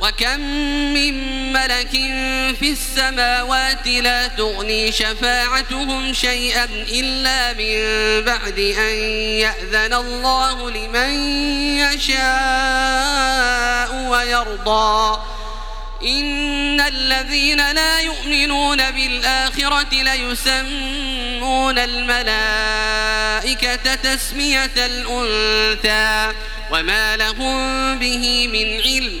وكم من ملك في السماوات لا تغني شفاعتهم شيئا إلا من بعد أن يأذن الله لمن يشاء ويرضى إن الذين لا يؤمنون بالآخرة ليسمون الملائكة تسمية الأنثى وما لهم به من علم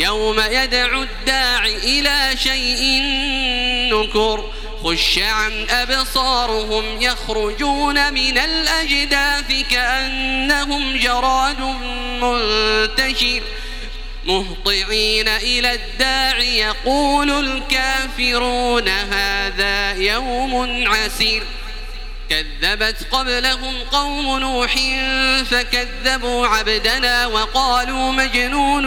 يوم يدعو الداع إلى شيء نكر خش عن أبصارهم يخرجون من الأجداث كأنهم جراد منتشر مهطعين إلى الداع يقول الكافرون هذا يوم عسير كذبت قبلهم قوم نوح فكذبوا عبدنا وقالوا مجنون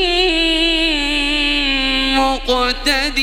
مقتدر